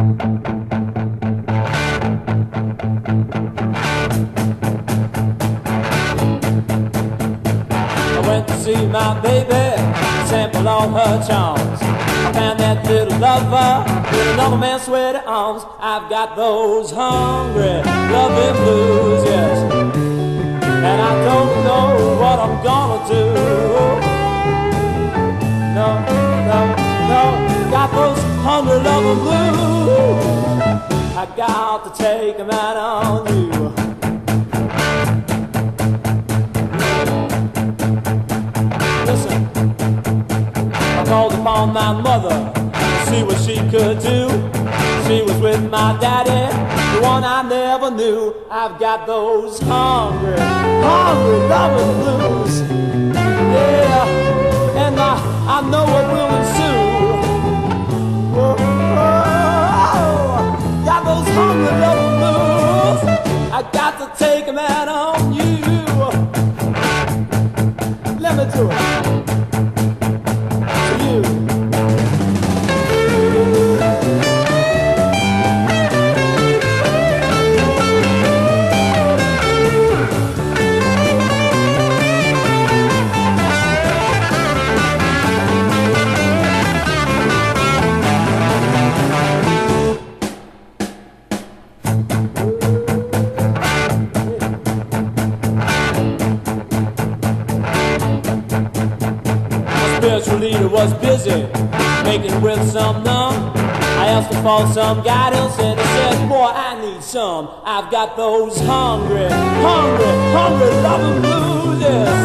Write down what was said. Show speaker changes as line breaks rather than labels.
I went to see my baby, sample all her charms. I found that little lover with another man's sweaty arms. I've got those hungry, loving blues, yes. And I don't know what I'm gonna do. No, no, no. Got those hungry, loving blues. I got to take a man on you. Listen, I called upon my mother to see what she could do. She was with my daddy, the one I never knew. I've got those hungry, hungry loving blues. Yeah, and I, I know what will Let was busy making with some numb. I asked for some guidance and he said, Boy, I need some. I've got those hungry, hungry, hungry loving blues.